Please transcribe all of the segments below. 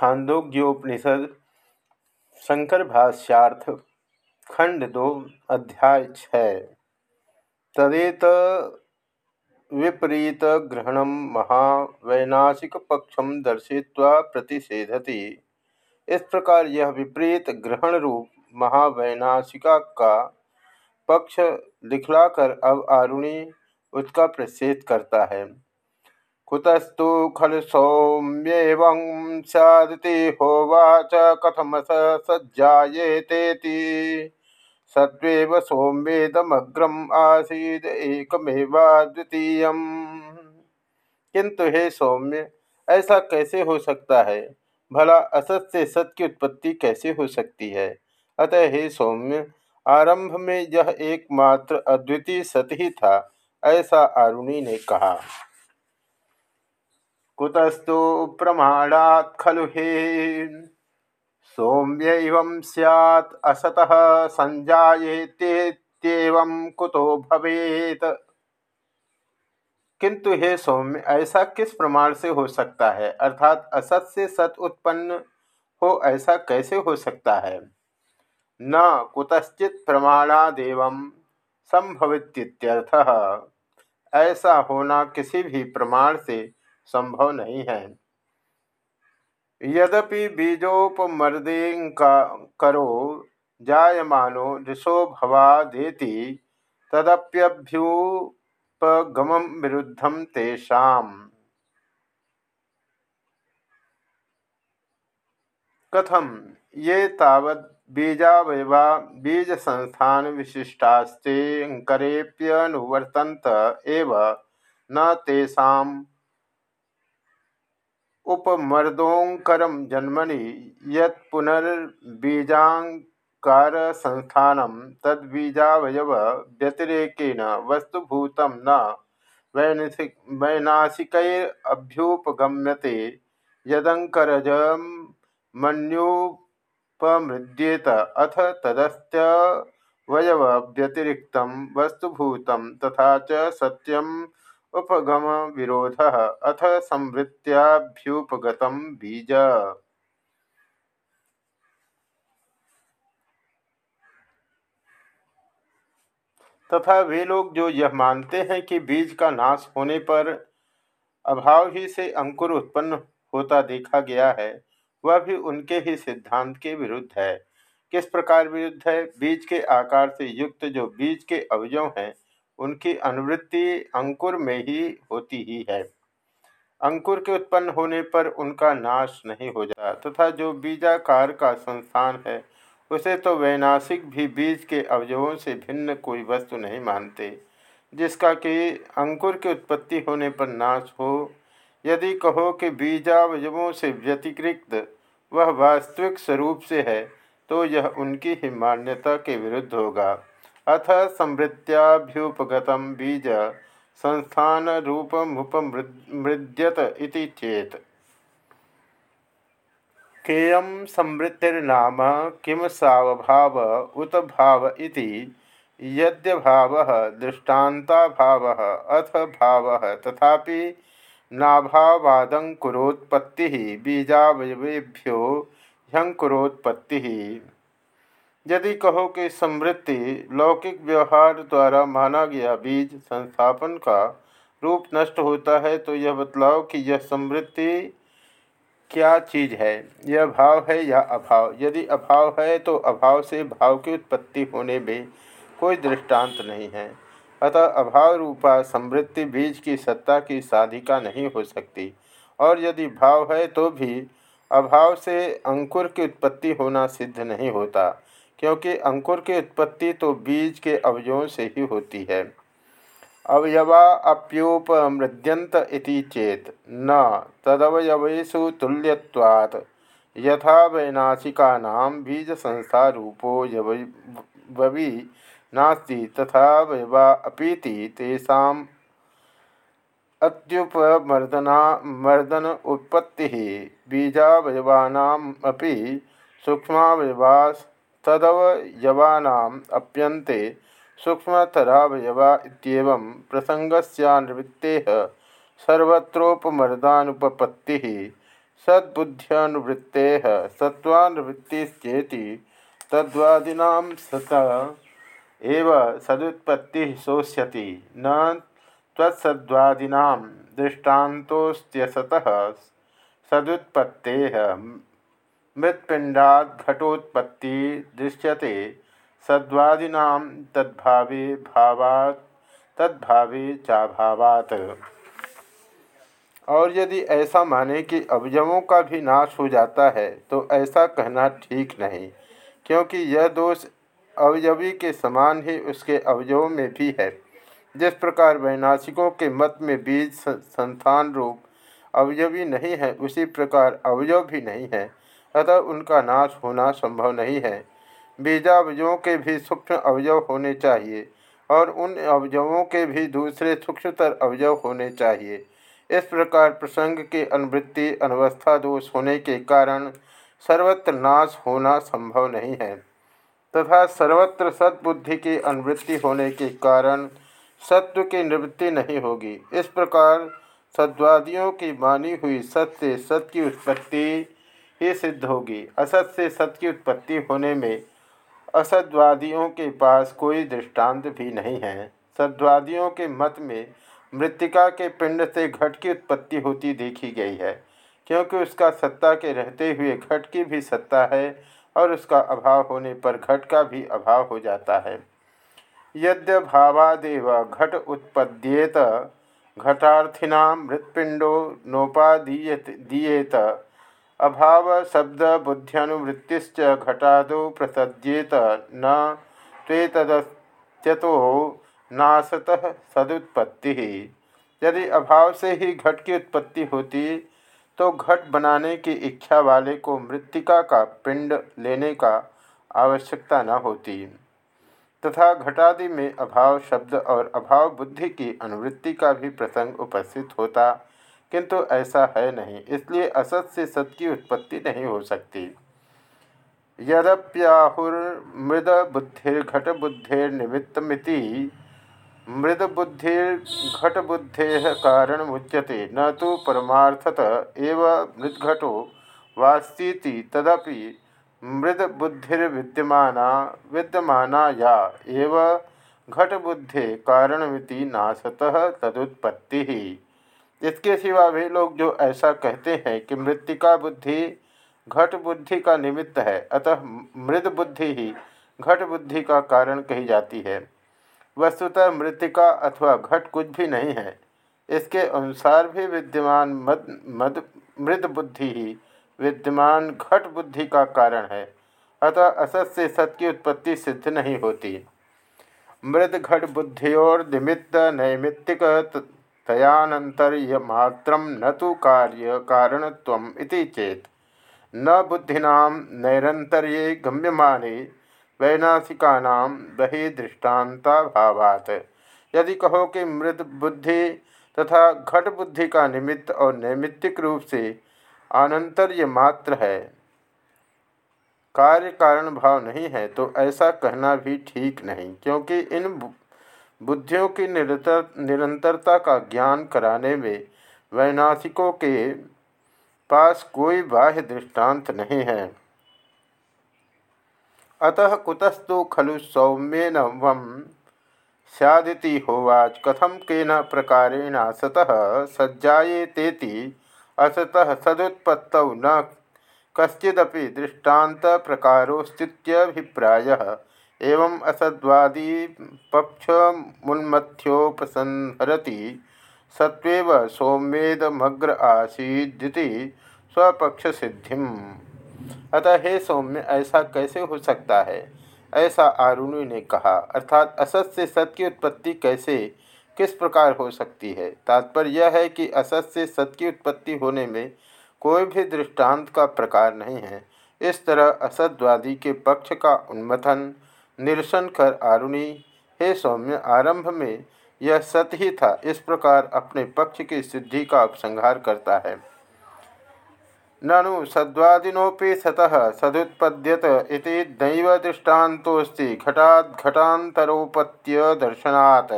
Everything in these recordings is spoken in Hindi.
छांदोग्योपनिषद, शंकर भाष्यार्थ, खंड दो, अध्याय छः। तदेत विपरीत ग्रहण महावैनाशिक पक्षम दर्शित्वा प्रतिषेधति। इस प्रकार यह विपरीत ग्रहण रूप महावैनाशिका का पक्ष दिखलाकर अब आरुणि उसका प्रतिषेध करता है। कुतस्तु खलु सौम्येवं स्यादिति होवाच कथमस सज्जाएतेति सत्वेव सौम्येदमग्रम आसीद एकमेवाद्वितीय किंतु हे सौम्य, ऐसा कैसे हो सकता है? भला असत से सत की उत्पत्ति कैसे हो सकती है? अतः हे सौम्य, आरंभ में यह एकमात्र अद्वितीय सत ही था, ऐसा आरुणि ने कहा। कुतस्तु प्रमाणात् खलु हे। सौम्यैवं स्यात् असतः संजाएतेत्येवं कुतो भवेत। किंतु हे सौम्य, ऐसा किस प्रमाण से हो सकता है? अर्थात असत से सत उत्पन्न हो, ऐसा कैसे हो सकता है? न, कुतश्चित प्रमाणादेव संभवित्यर्थ। ऐसा होना किसी भी प्रमाण से संभव नहीं है। यद्यपि बीजोपमर्देका करो, जायमानो ऋषो भवादेति तदप्यभ्युपगम विरुद्धम तेषाम कथम ये तावत् बीजावयवा बीज संस्थान विशिष्टास्ते अंकरेप्यनुवर्तन्त एव न तेषाम उपमर्दोंकरम जन्मनि यत्पुनर्बीजाकार संस्थान तद्बीजावयव व्यतिरेकेन वस्तुभूत न वैनाशिक वैनाशिकैरभ्युपगम्यते यदंकरजम मन्युपमृद्येत, अथ व्यतिरिक्त वस्तुभूत तथा च सत्यम उपगम विरोध अथ संवृत्याभ्युपगत बीज। तथा वे लोग जो यह मानते हैं कि बीज का नाश होने पर अभाव ही से अंकुर उत्पन्न होता देखा गया है, वह भी उनके ही सिद्धांत के विरुद्ध है। किस प्रकार विरुद्ध है? बीज के आकार से युक्त जो बीज के अवयव हैं उनकी अनुवृत्ति अंकुर में ही होती ही है। अंकुर के उत्पन्न होने पर उनका नाश नहीं हो जाता तथा जो बीजाकार का संस्थान है, उसे तो वैनाशिक भी बीज के अवयवों से भिन्न कोई वस्तु नहीं मानते, जिसका कि अंकुर की उत्पत्ति होने पर नाश हो। यदि कहो कि बीजावयवों से व्यतिरिक्त वह वास्तविक स्वरूप से है तो यह उनकी ही मान्यता के विरुद्ध होगा। अथ संवृत्याभ्युपगत बीज संस्थान रूपमुपमृद्यत इति चेत। केयम संवृत्तिर्नाम किम सवभाव उत भाव इति यद्यभाव दृष्टान्ताभाव अथ भाव तथापि नाभावादंकुरोत्पत्ति बीजावयवेभ्यो ह्यंकुरोत्पत्ति यदि कहो कि समृद्धि लौकिक व्यवहार द्वारा माना गया बीज संस्थापन का रूप नष्ट होता है तो यह बतलाओ कि यह समृद्धि क्या चीज़ है? यह भाव है या अभाव? यदि अभाव है तो अभाव से भाव की उत्पत्ति होने में कोई दृष्टांत नहीं है। अतः अभाव रूपा समृद्धि बीज की सत्ता की साधिका नहीं हो सकती। और यदि भाव है तो भी अभाव से अंकुर की उत्पत्ति होना सिद्ध नहीं होता। क्योंकि अंकुर की उत्पत्ति तो बीज के अवयवों से ही होती है। अवयवा अप्युपमृद्यंत इति चेत न तदवयवेशु तुल्यवात् यथा वैनाशिका बीज संस्था रूपो यवि नास्ति तथा वयवा अपीति तेषाम् अत्युपमर्दना मर्दन उत्पत्ति बीजावयवानाम अपि सूक्ष्मावयवास तदवयवानाम् अप्यन्ते सूक्ष्मतरावयवा इत्येवं प्रसङ्गस्यान्वृत्तेः सर्वत्रोपमर्दानुपपत्तिः सद्बुद्ध्यनुवृत्ते सत्वानुवृत्तिश्चेति तद्वादीना सत एव सदुत्पत्ति शोष्यति न तत्सद्वादीना दृष्टान्तोस्त्यसतः सदुत्पत्ते मृत्पिंडाद घटोत्पत्ति दृश्यते। सद्वादीना तद्भावे भावात्, तद्भावे चाभावात। और यदि ऐसा माने कि अवयवों का भी नाश हो जाता है तो ऐसा कहना ठीक नहीं, क्योंकि यह दोष अवयवी के समान ही उसके अवयवों में भी है। जिस प्रकार वैनाशिकों के मत में बीज संतान रूप अवयवी नहीं है, उसी प्रकार अवयव भी नहीं है। अतः उनका नाश होना संभव नहीं है। बीजावयवों के भी सूक्ष्म अवयव होने चाहिए और उन अवयवों के भी दूसरे सूक्ष्मतर अवयव होने चाहिए। इस प्रकार प्रसंग के अनुवृत्ति, अनवस्था दोष होने के कारण सर्वत्र नाश होना संभव नहीं है। तथा सर्वत्र सद्बुद्धि की अनुवृत्ति होने के कारण सत्व की निवृत्ति नहीं होगी। इस प्रकार सद्वादियों की मानी हुई सत्य सत्य की उत्पत्ति ही सिद्ध होगी। असत से सत्य की उत्पत्ति होने में असद्वादियों के पास कोई दृष्टांत भी नहीं है। सद्वादियों के मत में मृतिका के पिंड से घट की उत्पत्ति होती देखी गई है, क्योंकि उसका सत्ता के रहते हुए घट की भी सत्ता है और उसका अभाव होने पर घट का भी अभाव हो जाता है। यद्य भावादेव घट उत्पद्येत, घटार्थिना मृत्पिंडो नोपादीयत दीयेत। अभाव शब्द बुद्ध्यनुवृत्तिश्च घटादो प्रसज्येत न त्वेतदत्यतो नाशतः सदुत्पत्ति। यदि अभाव से ही घट की उत्पत्ति होती तो घट बनाने की इच्छा वाले को मृतिका का पिंड लेने का आवश्यकता न होती। तथा घटादि में अभाव शब्द और अभाव बुद्धि की अनुवृत्ति का भी प्रसंग उपस्थित होता। किंतु ऐसा है नहीं, इसलिए असत से सत की उत्पत्ति नहीं हो सकती। यद्याहुर्मृद बुद्धिर्घट बुद्धिर्निमित्तमिति मृद बुद्धिर्घट बुद्धे कारण मुच्यते, न तो परमार्थत एव मृदघटो वास्ती तदपि मृद बुद्धिर्विद्यमाना विद्यमाना या एव घट बुद्धे कारणमिति नाशतः तदुत्पत्ति। इसके सिवा वे लोग जो ऐसा कहते हैं कि मृतिका बुद्धि घट बुद्धि का निमित्त है, अतः मृद बुद्धि ही घट बुद्धि का कारण कही जाती है। वस्तुतः मृतिका अथवा घट कुछ भी नहीं है। इसके अनुसार भी विद्यमान मद मद, मृद बुद्धि ही विद्यमान घट बुद्धि का कारण है, अतः असत से सत की उत्पत्ति सिद्ध नहीं होती। मृद घट बुद्धियोर निमित्त नैमित्तिक तयानंतर्यमात्र न तो कार्य कारणत्व चेत। न बुद्धिना नैरंतर्ये गम्यमाने वैनाशिका बहिदृष्टान्ताभावात् यदि कहो कि मृद बुद्धि तथा घट बुद्धि का निमित्त और नैमित्तिक रूप से आनंतर्य मात्र है, कार्य कारण भाव नहीं है तो ऐसा कहना भी ठीक नहीं, क्योंकि इन बुद्धियों की निरंतर, निरंतरता का ज्ञान कराने में वैनाशिकों के पास कोई बाह्य दृष्टांत नहीं है। अतः कुतस्तु खलु सौम्येन वम सैदिति होवाच कथम केन प्रकारेण असतः सज्जाएतेति असतः सदुत्पत्त न कश्चिदपि दृष्टांत प्रकारोस्तीभिप्राय एवं असद्वादी पक्ष मुन्मथ्योपसंहरति सत्व सौम्येदमग्र आसीदिति स्वपक्ष सिद्धिम अतः हे सौम्य, ऐसा कैसे हो सकता है? ऐसा आरुणि ने कहा। अर्थात असत से सत की उत्पत्ति कैसे, किस प्रकार हो सकती है? तात्पर्य यह है कि असत से सत की उत्पत्ति होने में कोई भी दृष्टांत का प्रकार नहीं है। इस तरह असतवादी के पक्ष का उन्मथन निरसन कर आरुणि, हे सौम्य, आरंभ में यह सत ही था। इस प्रकार अपने पक्ष की सिद्धि का उपसंहार करता है। ननु सद्वादिनोपि सतः सदुत्पद्यत इति दैव दृष्टान्तोऽस्ति घटात् घटान्तरोपत्य दर्शनात्।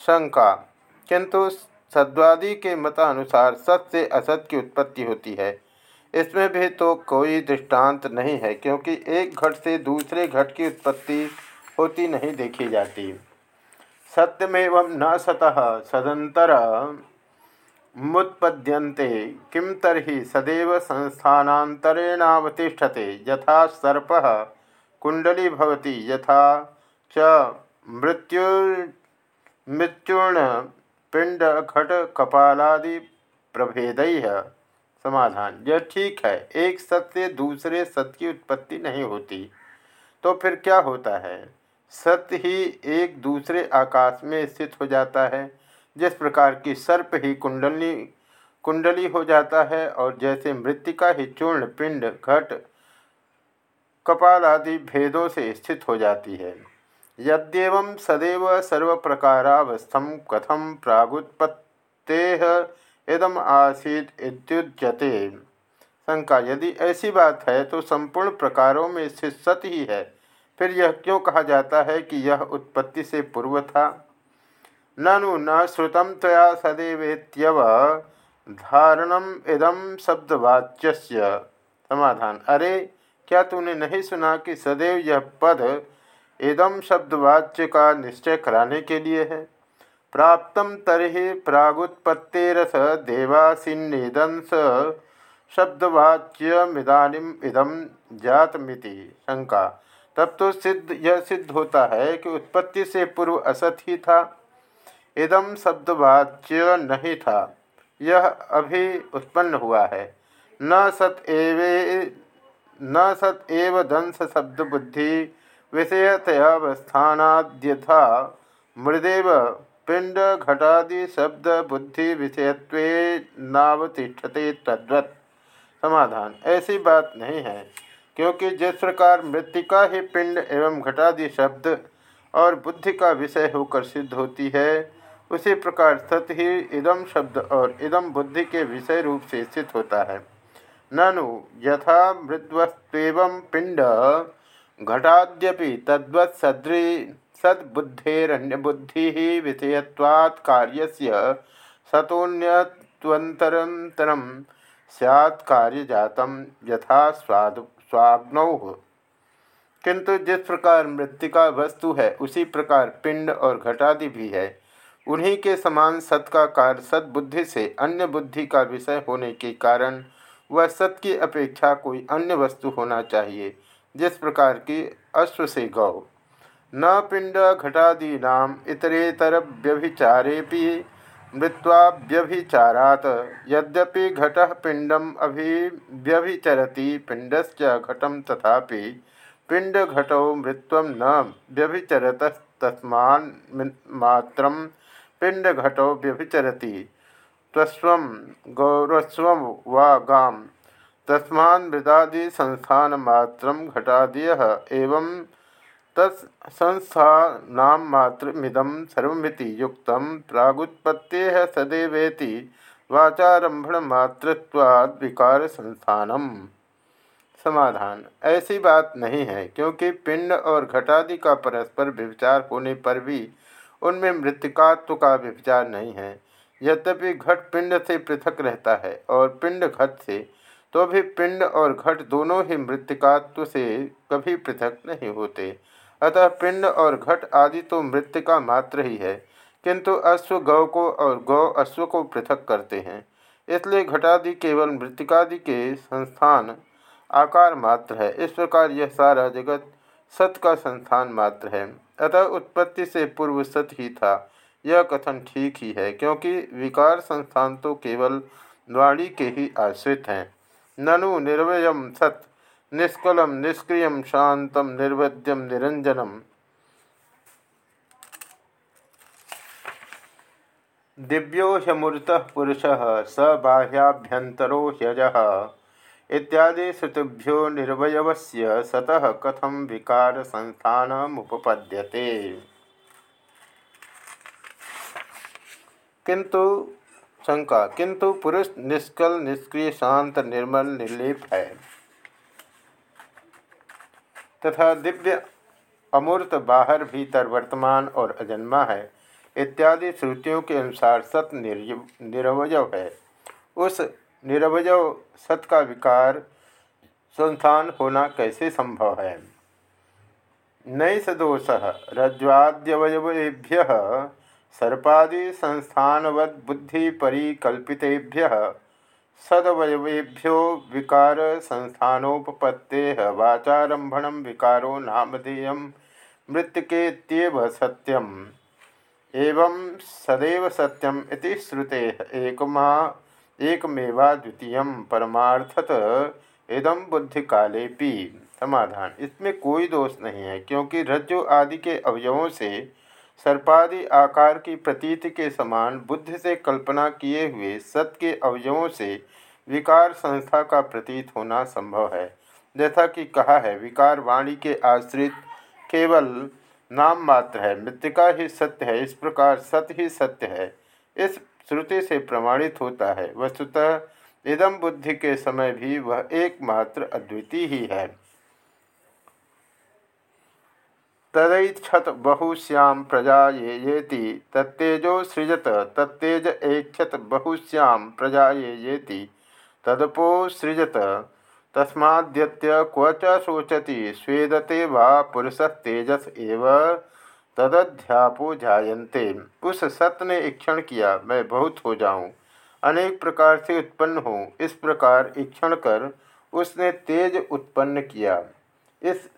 शंका। किंतु सद्वादी के मतानुसार सत से असत की उत्पत्ति होती है। इसमें भी तो कोई दृष्टांत नहीं है, क्योंकि एक घट से दूसरे घट की उत्पत्ति होती नहीं देखी जाती। सत्यमेव न सतः सदंतर मुत्पद्यन्ते, किं तरी सदैव संस्थानान्तरेणावतिष्ठते, यथा सर्प कुंडली भवति, यथा च मृत्यु मृत्युर्ण पिंड घट कपालादि प्रभेद समाधान। यह ठीक है, एक सत्य दूसरे सत्य की उत्पत्ति नहीं होती। तो फिर क्या होता है? सत्य ही एक दूसरे आकाश में स्थित हो जाता है, जिस प्रकार की सर्प ही कुंडली कुंडली हो जाता है और जैसे मृतिका ही चूर्ण, पिंड, घट, कपाल आदि भेदों से स्थित हो जाती है। यद्यव सदैव सर्व प्रकारावस्थम कथम प्रागुत्पत्ते इदम आसीत शंका, यदि ऐसी बात है तो संपूर्ण प्रकारों में स्थित सत ही है। फिर यह क्यों कहा जाता है कि यह उत्पत्ति से पूर्व था? ननु न श्रुतम तया सदैवेत्यव धारणम इदम शब्दवाच्य समाधान, अरे, क्या तूने नहीं सुना कि सदैव यह पद इदम शब्दवाच्य का निश्चय कराने के लिए है? प्राप्त तरी प्रागुत्पत्तिरथ देवासीदंस शब्दवाच्यमिदानीम इदम जातमिति शंका। तब तो सिद्ध, यह सिद्ध होता है कि उत्पत्ति से पूर्व असत ही था। इदम शब्दवाच्य नहीं था। यह अभी उत्पन्न हुआ है। न सत एवे, न सत एव दंश शब्द बुद्धि विषयतयावस्थानाद्यथा मृदेव पिंड घटादि शब्द बुद्धि विषयत्वे नावतिष्ठते तद्वत। समाधान। ऐसी बात नहीं है, क्योंकि जिस प्रकार मृतिका ही पिंड एवं घटादि शब्द और बुद्धि का विषय होकर सिद्ध होती है, उसी प्रकार सत ही इदम शब्द और इदम बुद्धि के विषय रूप से स्थित होता है। ननु यथा मृद्वस्व पिंड घटाद्यपि तद्वत् सदृ सद्बुद्धेरण्यबुद्धि विषयत्वात् कार्यस्य सतोन्यत्वन्तरन्तरं स्यात् कार्यजातं यथा स्वाद, स्वाग्नौ। किंतु जिस प्रकार मृतिका वस्तु है, उसी प्रकार पिंड और घटादि भी है। उन्हीं के समान सत का कार्य सद्बुद्धि से अन्य बुद्धि का विषय होने के कारण वह सत की अपेक्षा कोई अन्य वस्तु होना चाहिए, जिस प्रकार की अश्व से गौ। न पिंड घटादीना इतरेतर व्यभिचारे मृत्वाभ्यभिचारात। यद्यपि घट पिंडम अभिव्यभिचरति पिंडस्य घटम तथापि पिंड घटौ मृत्व न व्यभिचरत तस्मात्र पिंड घटौ व्यभिचरति। तस्व गौरस्व वा गाम। तस्मा संस्थान मात्र घटादय एवं तत्संस्थानामात्रमिदं सर्वमिति युक्त प्रागुत्पत्ते सदैवेति विकार संस्थानम समाधान। ऐसी बात नहीं है, क्योंकि पिंड और घटादि का परस्पर विचार होने पर भी उनमें मृतिकात्व का विचार नहीं है। यद्यपि घट पिंड से पृथक रहता है और पिंड घट से तो भी पिंड और घट दोनों ही मृतिकात्व से कभी पृथक नहीं होते। अतः पिंड और घट आदि तो मृतिका मात्र ही है, किंतु अश्व गौ को और गौ अश्व को पृथक करते हैं। इसलिए घटादि केवल मृतिकादि के संस्थान आकार मात्र है। इस प्रकार यह सारा जगत सत का संस्थान मात्र है। अतः उत्पत्ति से पूर्व सत ही था। यह कथन ठीक ही है, क्योंकि विकार संस्थान तो केवल वाणी के ही आश्रित हैं। ननु निर्वयम सत। निष्कलम निष्क्रिय शांत निर्वध्यम, निरंजनम। दिव्यो ह्यमूर्त पुरुष स बाह्याभ्यंतरो ह्यज। इत्यादि श्रुतिभ्यो निर्वयवस्य सतः कथम विकार संस्थान संस्थानमुपपद्यते किंतु शंका किंतु पुरुष निष्कल, निष्क्रिय, शांत, निर्मल, निर्लेप है। तथा दिव्य अमूर्त बाहर भीतर वर्तमान और अजन्मा है, इत्यादि श्रुतियों के अनुसार सत निर्वय है। उस निरवय सत का विकार संस्थान होना कैसे संभव है? नई सदोष रज्ज्वाद्यवयवेभ्य, सर्पादि संस्थानवद बुद्धि परिकल्पितेभ्य सदवयवेभ्यो विकार संस्थानोपत्ते वाचारंभण विकारो नामधेय मृत्युकेत्येव सत्यम। एवं सदैव सत्यम इति श्रुते एकमा, एकमेवा द्वितीय परमार्थत इदम बुद्धि काले समाधान। इसमें कोई दोष नहीं है, क्योंकि रज्जु आदि के अवयवों से सर्पादि आकार की प्रतीति के समान बुद्धि से कल्पना किए हुए सत के अवयवों से विकार संस्था का प्रतीत होना संभव है। जैसा कि कहा है, विकार वाणी के आश्रित केवल नाम मात्र है, मृतिका ही सत्य है, इस प्रकार सत्य ही सत्य है। इस श्रुति से प्रमाणित होता है, वस्तुतः इदम बुद्धि के समय भी वह एकमात्र अद्वितीय ही है। तदैक्षत बहुश्याम प्रजा ये येति, तत्तेजो सृजत, तत्तेज ऐक्षत बहुश्याम प्रजा ये येति, तदपो सृजत। तस्माद्यत्य क्व च शोचति, स्वेदते वा पुरुषस्तेजस एव, तदध्यापो जायन्ते। उस सत्य ने इक्षण किया, मैं बहुत हो जाऊँ। अनेक प्रकार से उत्पन्न हूँ। इस प्रकार इक्षण कर उसने तेज उत्पन्न किया। इस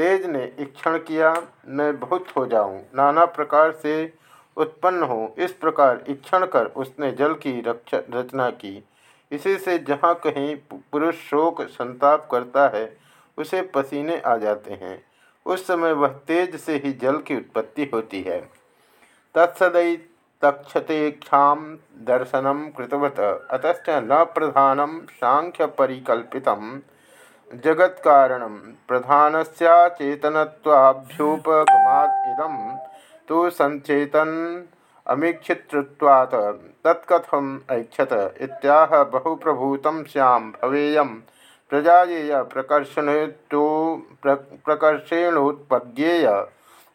तेज ने इक्षण किया, मैं बहुत हो जाऊँ, नाना प्रकार से उत्पन्न हो। इस प्रकार इक्षण कर उसने जल की रचना की। इसी से जहाँ कहीं पुरुष शोक, संताप करता है, उसे पसीने आ जाते हैं। उस समय वह तेज से ही जल की उत्पत्ति होती है। तत्सदय तक्षते क्षाम दर्शनम कृतवत। अतच न प्रधानम सांख्य परिकल्पितम। जगत कारण प्रधान इदम तो संचेतन अमीक्षितृत्वात्। तत्कथम ऐक्षत। इत्याह बहुप्रभूत श्याम भवेय। प्रकर्षण तो प्रकर्षेणोत्पद्येय।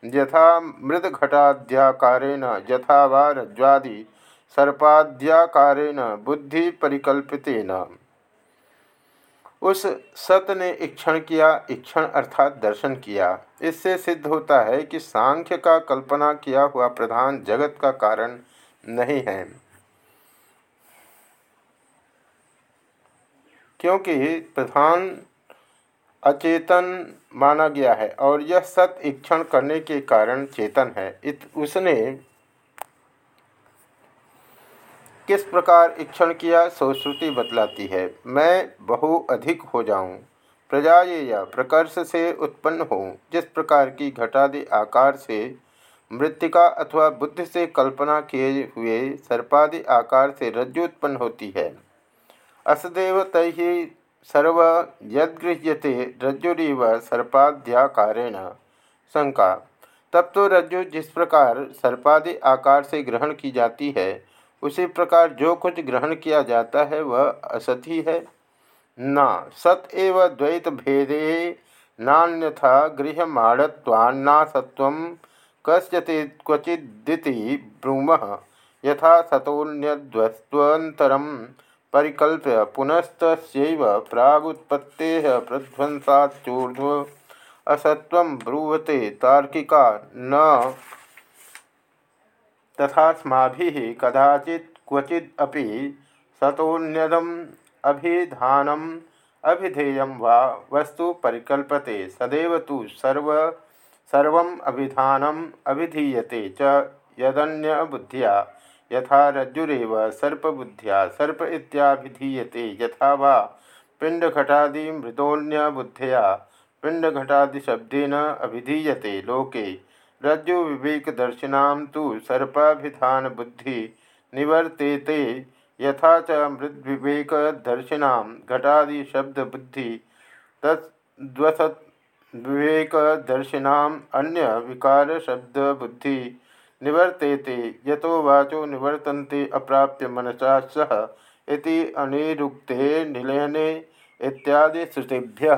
यथा मृदघटाद्याकारेण यथा वा रज्ज्वादि सर्पाद्याकारेण बुद्धि परिकल्पितेन उस सत ने इक्षण किया इक्षण अर्थात दर्शन किया। इससे सिद्ध होता है कि सांख्य का कल्पना किया हुआ प्रधान जगत का कारण नहीं है। क्योंकि प्रधान अचेतन माना गया है और यह सत इक्षण करने के कारण चेतन है। इत, उसने किस प्रकार इक्षण किया सोश्रुति बतलाती है। मैं बहु अधिक हो जाऊँ प्रजा ये या प्रकर्ष से उत्पन्न हो, जिस प्रकार की घटादि आकार से मृतिका अथवा बुद्धि से कल्पना किए हुए सर्पादि आकार से रज्जु उत्पन्न होती है। असदेव तय सर्व यदगृह्यते रज्जुरीव सर्पाद्याकारेण शंका। तब तो रज्जु जिस प्रकार सर्पादि आकार से ग्रहण की जाती है उसी प्रकार जो कुछ ग्रहण किया जाता है, वह असत ही। है न, सत एव द्वैत भेदे, नान्यथा गृहमाणत्वान्ना सत्व कस्यति क्वचिदिति ब्रूम, यथा सतोन्यद्वस्त्वन्तरं परिकल्प्य पुनस्तस्यैव प्रागुत्पत्ते प्रध्वंसाच्चूर्ध्व ब्रूवते तार्किका न तथास्माभि कदाचि क्वचिदपि सतोन्यदम अभिधानम, अभिधेय वा वस्तु परिकल्पते, सदैव तो सर्व सर्व अभिधानम अभिधीयते च यदन्य बुद्धिया यथा रज्जुरव सर्पबुद्धिया, सर्प इत्याभिधीयते यथा वा पिंडघटादि मृदोन्य बुद्धिया पिंडघटादिशब्देन अभिधीयते लोके। रज्जु विवेक दर्शिना तो सर्पाभिधान बुद्धि निवर्तेते। यथा च मृद्विवेक दर्शिना घटादि शब्द बुद्धि तद्वसत विवेक दर्शिना अन्य विकार शब्द बुद्धि निवर्तेते। यतो वाचो निवर्तन्ते अप्राप्य मनसा सह इति अनिरुक्ते निलयने इत्यादि श्रुतिभ्य।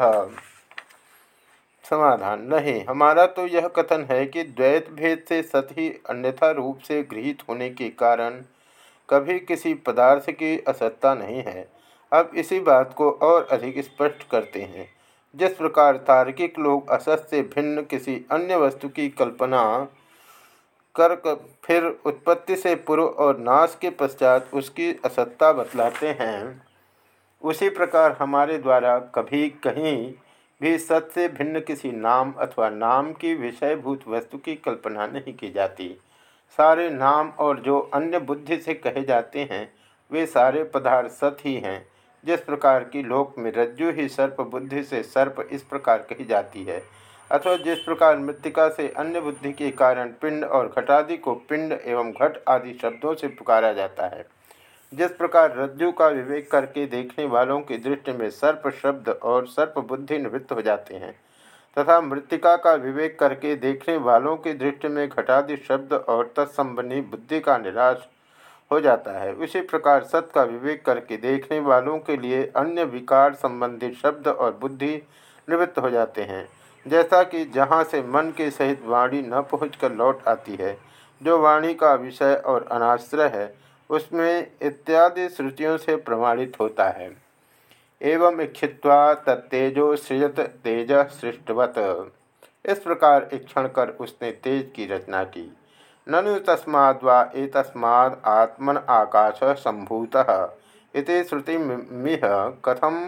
समाधान नहीं। हमारा तो यह कथन है कि द्वैत भेद से सत ही अन्यथा रूप से गृहित होने के कारण कभी किसी पदार्थ की असत्ता नहीं है। अब इसी बात को और अधिक स्पष्ट करते हैं। जिस प्रकार तार्किक लोग असत से भिन्न किसी अन्य वस्तु की कल्पना कर फिर उत्पत्ति से पूर्व और नाश के पश्चात उसकी असत्ता बतलाते हैं, उसी प्रकार हमारे द्वारा कभी कहीं भी सत्य से भिन्न किसी नाम अथवा नाम की विषयभूत वस्तु की कल्पना नहीं की जाती। सारे नाम और जो अन्य बुद्धि से कहे जाते हैं, वे सारे पदार्थ सत ही हैं। जिस प्रकार की लोक में रज्जु ही सर्प बुद्धि से सर्प इस प्रकार कही जाती है। अथवा जिस प्रकार मृतिका से अन्य बुद्धि के कारण पिंड और घटादि को पिंड एवं घट आदि शब्दों से पुकारा जाता है। जिस प्रकार रज्जु का विवेक करके देखने वालों की दृष्टि में सर्प शब्द और सर्प बुद्धि निवृत्त हो जाते हैं, तथा मृतिका का विवेक करके देखने वालों की दृष्टि में घटादि शब्द और तत्संबंधी बुद्धि का निराश हो जाता है। उसी प्रकार सत का विवेक करके देखने वालों के लिए अन्य विकार संबंधी शब्द और बुद्धि निवृत्त हो जाते हैं, जैसा कि जहाँ से मन के सहित वाणी न पहुँच लौट आती है, जो वाणी का विषय और अनाश्रय है उसमें इत्यादि श्रुतियों से प्रमाणित होता है। एवं इच्छित्वा तत्तेजो सृजत तेज सृष्टवत। इस प्रकार इक्षण कर उसने तेज की रचना की। ननु तस्माद्वा एतस्माद् आत्मन आकाश संभूतः। इति श्रुतिमिह कथम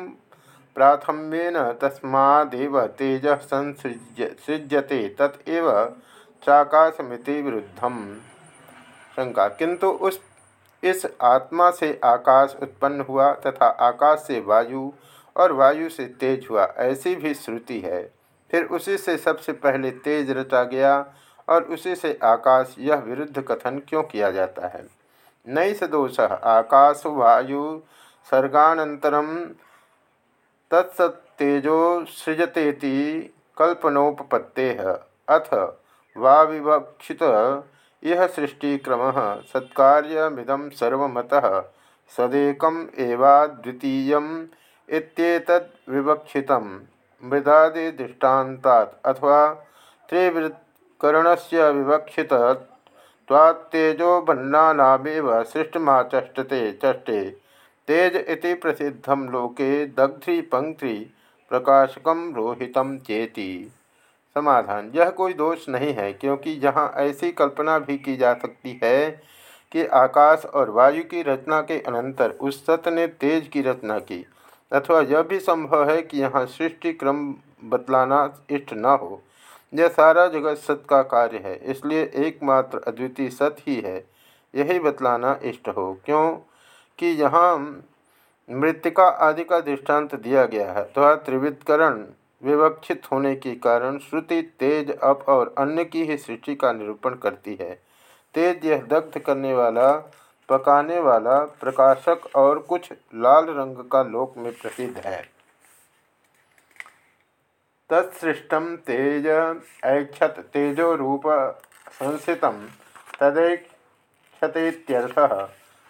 प्राथम्येन तस्मादेव तेज संसृज्य, सृज्यते तत्व चाकाशमिति विरुद्धम। शंका किंतु उस इस आत्मा से आकाश उत्पन्न हुआ तथा आकाश से वायु और वायु से तेज हुआ, ऐसी भी श्रुति है। फिर उसी से सबसे पहले तेज रचा गया और उसी से आकाश यह विरुद्ध कथन क्यों किया जाता है? नई सदोष आकाश वायु सर्गानंतरम तत्सतेजो सृजतेति कल्पनोपत्ते अथ वा विवक्षित यह सृष्टिक्रम सत्कार्यमिदं सर्वमतः, सदेकम एवाद्वितीयम् इत्येतद्विवक्षितं मृदादिदृष्टान्तात् अथवा त्रिवृत्करणस्य विवक्षितत्वात्तेजोबन्नानामेव सृष्टमाचष्टते चष्टे। तेज इति प्रसिद्धं लोके दग्ध्रि पंक्ति प्रकाशकं रोहितं चेति। समाधान। यह कोई दोष नहीं है, क्योंकि यहाँ ऐसी कल्पना भी की जा सकती है कि आकाश और वायु की रचना के अनंतर उस सत्य ने तेज की रचना की, अथवा यह भी संभव है कि यहाँ सृष्टि क्रम बतलाना इष्ट न हो। यह सारा जगत सत्य का कार्य है, इसलिए एकमात्र अद्वितीय सत्य ही है। यही बतलाना इष्ट हो क्यों कि यहाँ मृतिका आदि का दृष्टांत दिया गया है, अथवा त्रिवितकरण विवक्षित होने के कारण श्रुति तेज अप और अन्य की ही सृष्टि का निरूपण करती है। तेज यह दग्ध करने वाला, पकाने वाला, प्रकाशक और कुछ लाल रंग का लोक में प्रसिद्ध है। तत्सृष्टम तेज, ऐक्षत तेजो रूप, संसित तदैक्षतेत्यर्थ।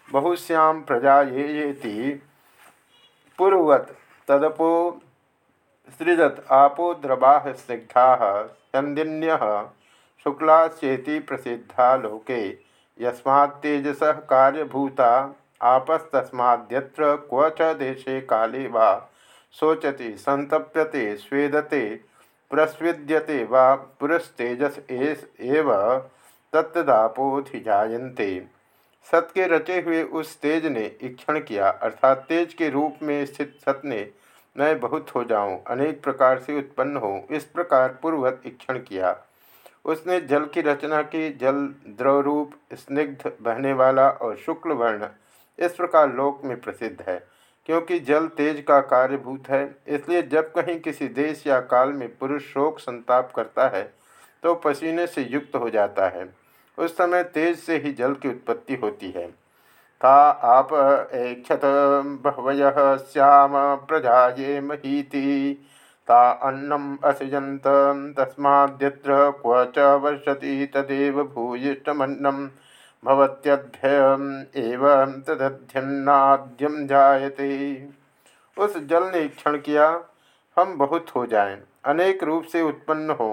बहुश्याम प्रजा ये पूर्वत तदपो सृजत आपो द्रवा स्निग्धा चंदिन्य शुक्लाचेति प्रसिद्धा लोके। यस्मात्तेजस कार्यभूता, आपस्तस्माद्यत्र क्व देशे काले वा? शोचति, संतप्यते, स्वेदते, प्रस्विद्यते वा? पुरस्तेजस एव तत्दापोधिजायन्ते सत के रचे हुए उस तेज ने इक्षण किया, अर्थात तेज के रूप में स्थित सत ने मैं बहुत हो जाऊँ, अनेक प्रकार से उत्पन्न हो इस प्रकार पूर्वत इक्षण किया। उसने जल की रचना की, जल द्रव रूप स्निग्ध बहने वाला और शुक्ल वर्ण। इस प्रकार लोक में प्रसिद्ध है, क्योंकि जल तेज का कार्यभूत है। इसलिए जब कहीं किसी देश या काल में पुरुष शोक संताप करता है तो पसीने से युक्त हो जाता है। उस समय तेज से ही जल की उत्पत्ति होती है। ता आप ऐक्षत बहवय श्याम प्रजा ये महीति ता अन्नम असृजंत तस्माद्यत्र क्व च वर्षति तदेव भूयिष्ठमन्नम भवत्यध्ययम एवं तदध्यन्नाद्यम जायते। उस जल ने क्षण किया हम बहुत हो जाएँ, अनेक रूप से उत्पन्न हो।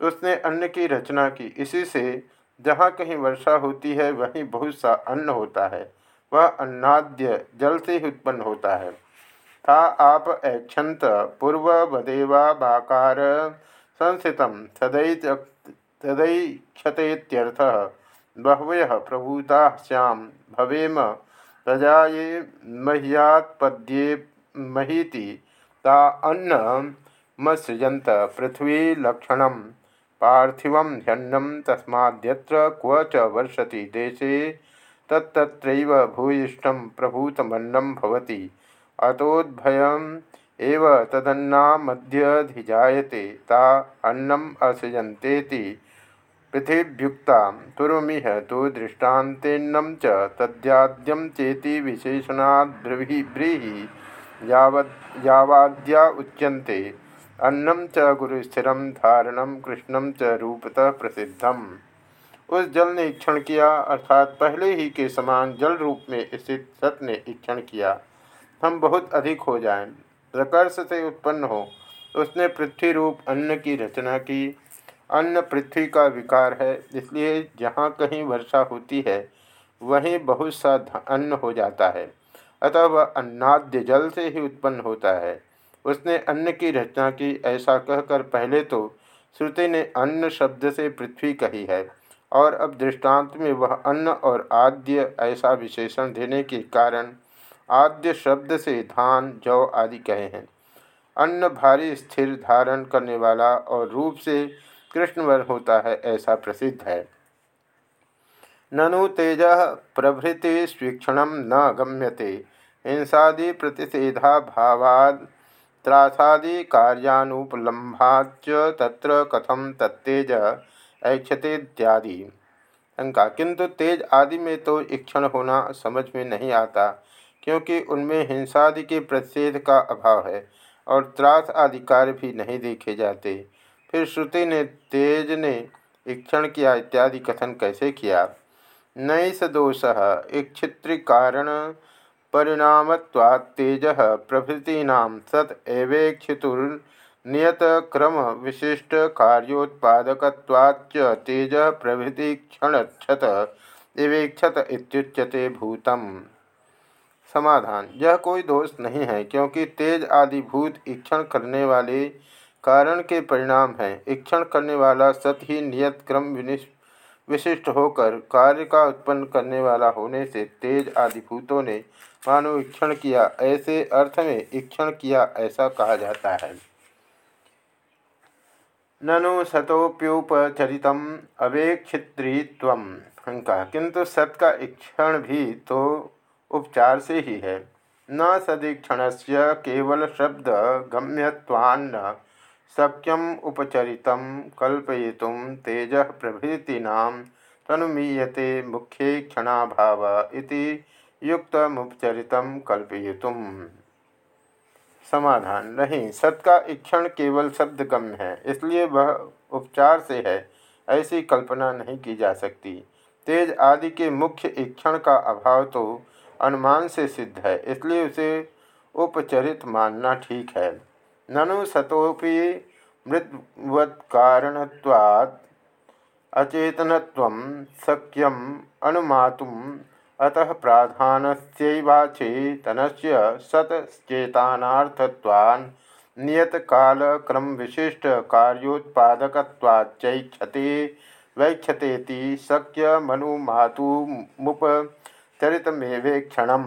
उसने अन्न की रचना की इसी से जहाँ कहीं वर्षा होती है, वहीं बहुत सा अन्न होता है। वह अन्नाद्य जल से ही उत्पन्न होता है। था आप ऐक्षत पूर्ववदेवाकार संस्थित सदैत तदैक्षतेत्यर्थः बहवः प्रभूता स्याम भवेम प्रजाये मह्यात्पद्ये महीति ता अन्नमसृजंत पृथ्वीलक्षण पार्थिव ह्यन्नम तस्माद्यत्र क्व च वर्षति देशे? तत्तत्रैव भूयिष्ठं प्रभूतमन्नं भवति। अतोद्भयम् एव तदन्नामध्यधिजायते। ता अन्नम असृजन्तेति पृथिव्युक्ता पूर्वमिह तो दृष्टान्तेन्नं च तद्याद्यं चेति यावाद्या अन्नम च गुरुस्थिरम धारणम कृष्णम च रूपतः प्रसिद्धम। उस जल ने ईक्षण किया, अर्थात पहले ही के समान जल रूप में स्थित सत ने ईक्षण किया। हम बहुत अधिक हो जाएँ, प्रकर्ष से उत्पन्न हो। उसने पृथ्वी रूप अन्न की रचना की। अन्न पृथ्वी का विकार है, इसलिए जहाँ कहीं वर्षा होती है, वहीं बहुत सा अन्न हो जाता है। अतः वह अन्नाद्य जल से ही उत्पन्न होता है। उसने अन्न की रचना की, ऐसा कहकर पहले तो श्रुति ने अन्न शब्द से पृथ्वी कही है, और अब दृष्टांत में वह अन्न और आद्य ऐसा विशेषण देने के कारण आद्य शब्द से धान, जौ आदि कहे हैं। अन्न भारी स्थिर धारण करने वाला और रूप से कृष्णवर होता है, ऐसा प्रसिद्ध है। ननु तेज प्रभृति स्वीक्षण न गम्यते, हिंसादि प्रतिषेधा भावाद त्रासादि कार्यानुपलम्भाच तत्र कथम तत्तेज ऐक्षते इत्यादि। शंका किंतु तेज आदि में तो इक्षण होना समझ में नहीं आता, क्योंकि उनमें हिंसादि के प्रतिषेध का अभाव है और त्रास आदि कार्य भी नहीं देखे जाते। फिर श्रुति ने तेज ने इक्षण किया इत्यादि कथन कैसे किया? नई सदोष इक्षित्रिकारण परिणामत्वात्तेज प्रभृतीना सत एवेक्षितुर्नियत क्रम विशिष्ट कार्योत्पादकवाच्च तेज प्रभृति क्षण क्षणक्षत एवेक्षत इत्युच्यते भूतम। समाधान। यह कोई दोष नहीं है, क्योंकि तेज आदि भूत इक्षण करने वाले कारण के परिणाम हैं। इक्षण करने वाला सत ही नियत क्रम विशिष्ट होकर कार्य का उत्पन्न करने वाला होने से तेज आदि भूतों ने मानो इक्षण किया। ऐसे अर्थ में इक्षण किया ऐसा कहा जाता है। ननु सतोप्युपचरित अवेक्षित्रीत्व का किंतु सत का इक्षण भी तो उपचार से ही है। न सदीक्षण से केवल शब्द गम्यवान्न शक्यम उपचरित कल्पयित तेज प्रभृतीना तनुमीयते मुख्य क्षणाभाव युक्त मुपचरित कल्पयित समाधान नहीं, सत का इक्षण केवल शब्द गम्य है, इसलिए वह उपचार से है, ऐसी कल्पना नहीं की जा सकती। तेज आदि के मुख्य इक्षण का अभाव तो अनुमान से सिद्ध है, इसलिए उसे उपचरित मानना ठीक है। ननु सतोपि मृद्वत्कारणत्वात् अचेतनत्वं शक्यम अनुमातुम् अतः प्राधानस्यैवाचेतनस्य सतचेतनार्थत्वान् नियतकालक्रमविशिष्टकार्योत्पादकत्वाच्चैक्षते वैक्षतेति शक्यमनुमातुमुपचरितमेवेक्षणं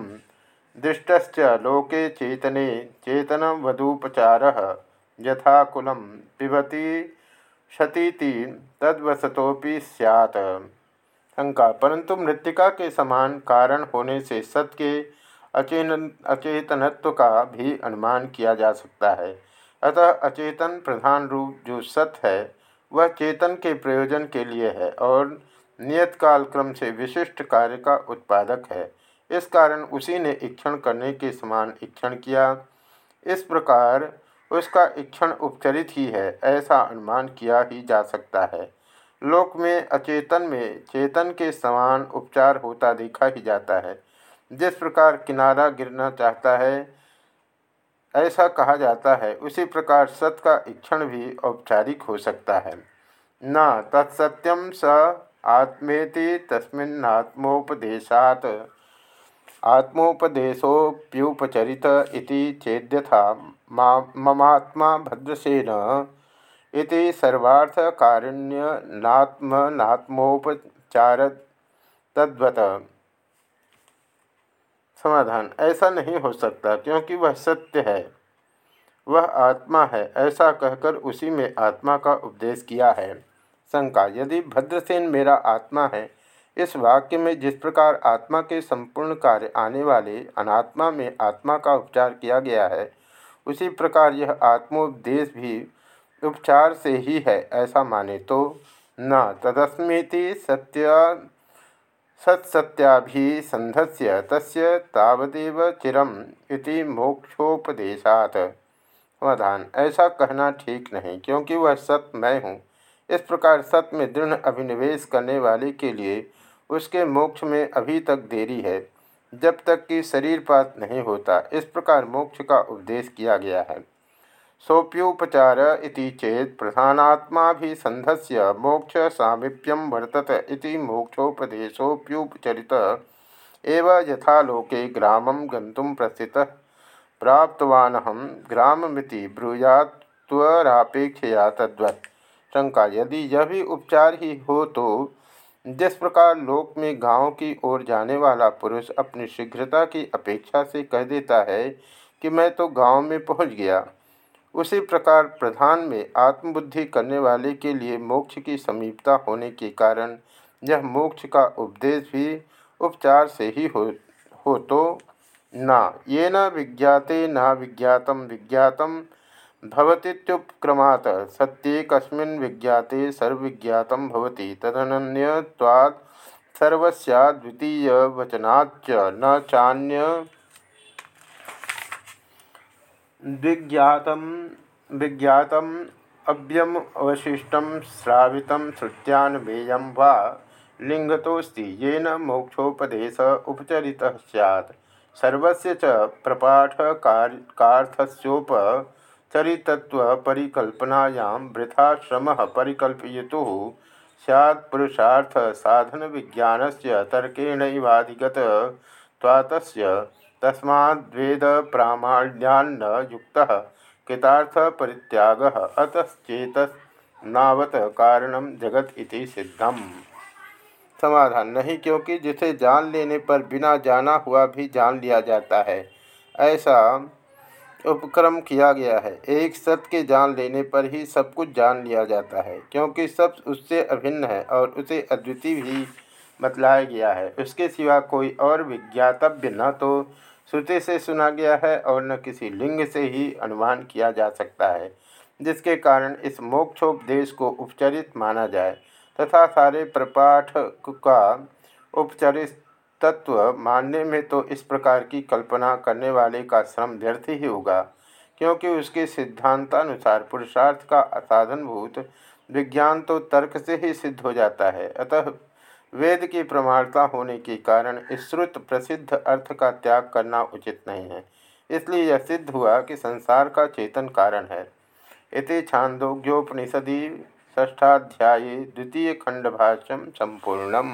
दृष्टश्च लोके चेतने चेतन चेतनवदुपचारः यथाकुलम पिबती क्षतीति तद्वसतोपि सैत शंका परंतु मृतिका के समान कारण होने से सत के अचेन अचेतनत्व का भी अनुमान किया जा सकता है। अतः अचेतन प्रधान रूप जो सत है, वह चेतन के प्रयोजन के लिए है और नियत काल क्रम से विशिष्ट कार्य का उत्पादक है। इस कारण उसी ने इक्षण करने के समान इक्षण किया। इस प्रकार उसका इक्षण उपचरित ही है, ऐसा अनुमान किया ही जा सकता है। लोक में अचेतन में चेतन के समान उपचार होता देखा ही जाता है। जिस प्रकार किनारा गिरना चाहता है, ऐसा कहा जाता है, उसी प्रकार सत का इक्षण भी औपचारिक हो सकता है। न तत्सत्यम स आत्मेति तस्मिन्नात्मोपदेशात आत्मोपदेशोप्युपचरित चेद्यथा ममात्मा भद्रसेन इति सर्वार्थकारिण्यनात्मनात्मोपचार तद्वत। समाधान। ऐसा नहीं हो सकता, क्योंकि वह सत्य है। वह आत्मा है। ऐसा कहकर उसी में आत्मा का उपदेश किया है। शंका। यदि भद्रसेन मेरा आत्मा है, इस वाक्य में जिस प्रकार आत्मा के संपूर्ण कार्य आने वाले अनात्मा में आत्मा का उपचार किया गया है, उसी प्रकार यह आत्मोपदेश भी उपचार से ही है, ऐसा माने तो। न, तदस्मीति सत्य, सत्सत्याभिसंधस्य, तस्य तावदेव चिरम इति मोक्षोपदेशात। समाधान ऐसा कहना ठीक नहीं, क्योंकि वह सत्य मैं हूँ। इस प्रकार सत्य में दृढ़ अभिनिवेश करने वाले के लिए उसके मोक्ष में अभी तक देरी है, जब तक कि शरीरपात नहीं होता। इस प्रकार मोक्ष का उपदेश किया गया है। सोप्युपचार इति चेत प्रधानात्माभिसंधस्य मोक्ष सामीप्यम वर्तत इति मोक्षोपदेशोप्युपचरित एव यथालोके ग्रामं गन्तुं प्रस्थितः। प्राप्तवानहं ग्राममिति ब्रूयात्वरापेक्षया तद्वत्। शंका यदि यह भी उपचार ही हो तो जिस प्रकार लोक में गाँव की ओर जाने वाला पुरुष अपनी शीघ्रता की अपेक्षा से कह देता है कि मैं तो गाँव में पहुँच गया। उसी प्रकार प्रधान में आत्मबुद्धि करने वाले के लिए मोक्ष की समीपता होने के कारण यह मोक्ष का उपदेश भी उपचार से ही हो हो तो न। ये न विज्ञाते, न विज्ञात विज्ञात भवतीत्युपक्रमात्। सत्येकस्मिन् विज्ञाते सर्वविज्ञात भवति। तदनन्यत्वात् सर्वस्याद्वितीयवचनाच्च। न चान्य विज्ञात विज्ञात अव्यम अवशिष्ट श्रावित श्रुत्यान्वेय वा? लिंगतोस्ति येन मोक्षोपदेश उपचरित सैत् सर्वस्य च प्रपाठ कार्थस्योपचरितत्वपरिकल्पनायां वृथा श्रमः परिकल्पयितुः स्यात् पुरुषार्थ साधन तस्माद्वेद प्रामाण्यान्न युक्त कृतार्थ परित्याग अतचेत नावत कारण जगत इति सिद्धम। समाधान नहीं, क्योंकि जिसे जान लेने पर बिना जाना हुआ भी जान लिया जाता है। ऐसा उपक्रम किया गया है। एक सत्य के जान लेने पर ही सब कुछ जान लिया जाता है, क्योंकि सब उससे अभिन्न है और उसे अद्वितीय भी बतलाया गया है। उसके सिवा कोई और विज्ञातव्य न तो श्रुति से सुना गया है और न किसी लिंग से ही अनुमान किया जा सकता है, जिसके कारण इस मोक्षोपदेश को उपचरित माना जाए तथा सारे प्रपाठ का उपचरित तत्व मानने में तो इस प्रकार की कल्पना करने वाले का श्रम व्यर्थ ही होगा, क्योंकि उसके सिद्धांतानुसार पुरुषार्थ का असाधनभूत विज्ञान तो तर्क से ही सिद्ध हो जाता है। अतः वेद की प्रमाणता होने के कारण इस श्रुत प्रसिद्ध अर्थ का त्याग करना उचित नहीं है। इसलिए यह सिद्ध हुआ कि संसार का चेतन कारण है। इति छांदोग्योपनिषदि ष्ठाध्याय द्वितीय खंडभाष्यम संपूर्णम।